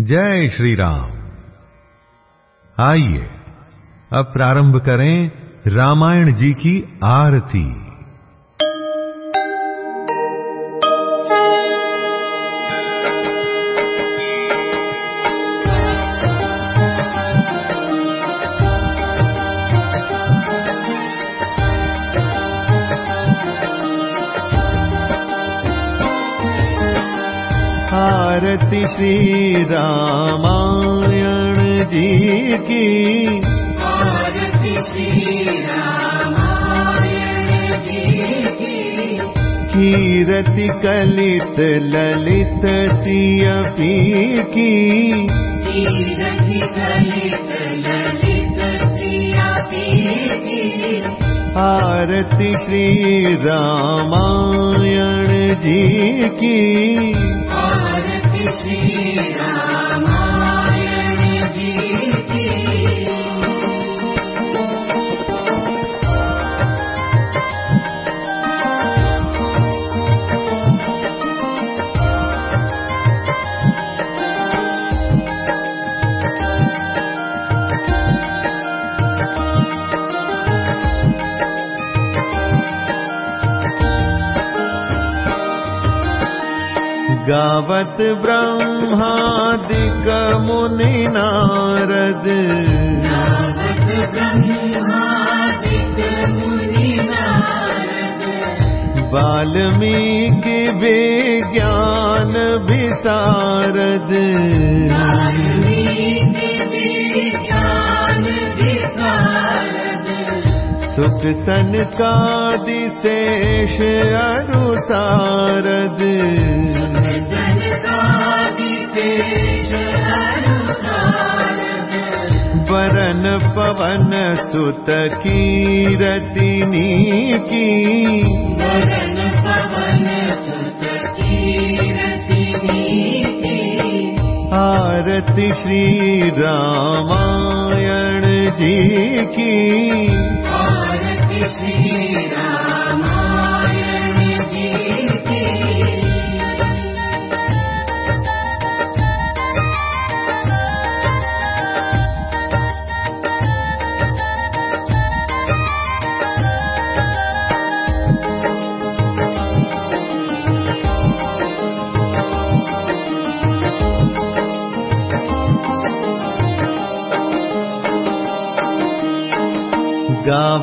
जय श्री राम आइए अब प्रारंभ करें रामायण जी की आरती। आरती श्री रामायण जी की। आरती श्री रामायण जी की। कीरति कलित ललित सियपी की। कीरति कलित ललित सिया पीति आरती श्री रामायण जी की। आरती गावत ब्रह्मादिक मुनि नारद। वाल्मीकि विज्ञान विशारद सुख सनकादि शेष अनुसारद वरन पवन सुत कीरतिनी की वरन पवन सुत कीरति नीति आरती श्री रामायण जी की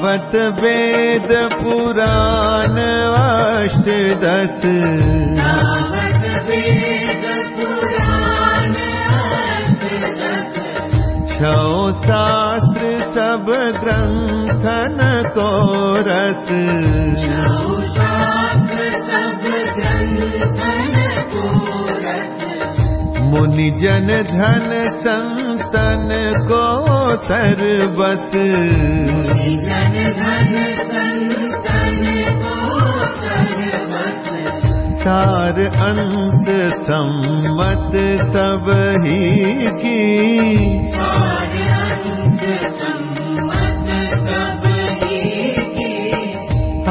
गावत वेद पुराण अष्टदश। छो शास्त्र सब ग्रंथन को रस छौ शास्त्र सब ग्रंथन को रस मुनि जन धन संतन को सर्वस जन धन संतन को सर्वस सार अंत सम्मत सब ही की सार अंत सम्मत सब ही की।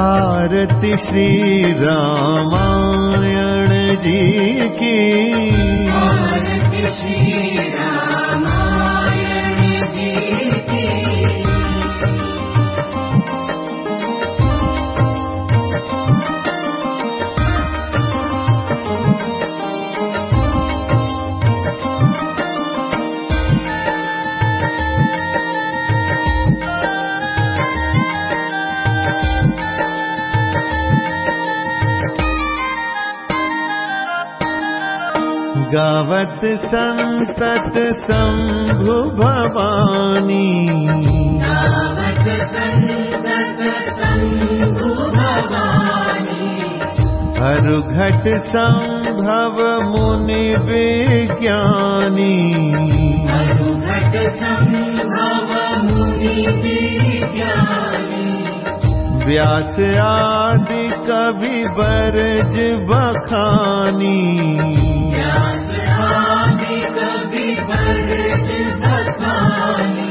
आरती श्री रामायण जी की गावत संतत शंभु भवानी। नावत संतत शंभु भवानी। हरु घट संभव मुनि विज्ञानी। मुनि व्यास आदि कवि बरज बखानी व्यास आदि कवि बरज बखानी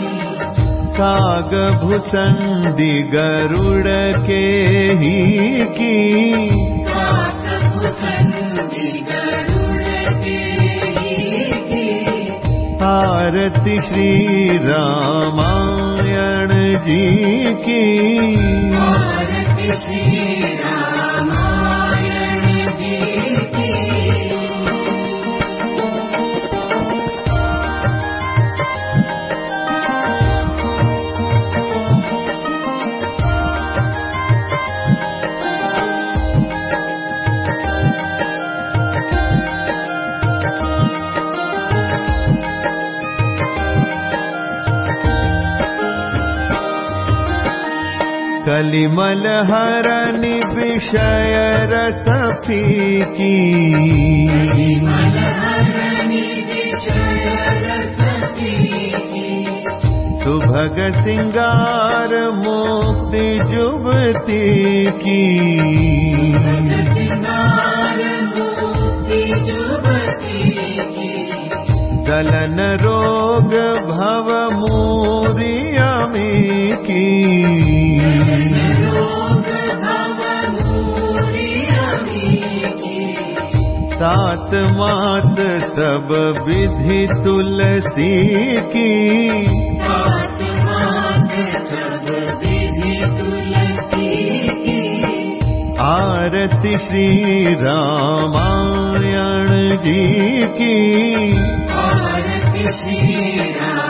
काग भुसंदि गरुड़ के ही की काक भुसंदि गरुड़ के ही की आरती श्री रामायण जी की हरनि विषय रसती सुभग सिंगार मुक्ति जुबती की सिंगार मुक्ति जुबती की दलन रोग भव मूरियमी की सात मात सब विधि तुलसी की। सात मात सब विधि तुलसी की। आरती श्री रामायण जी की। आरती श्री राम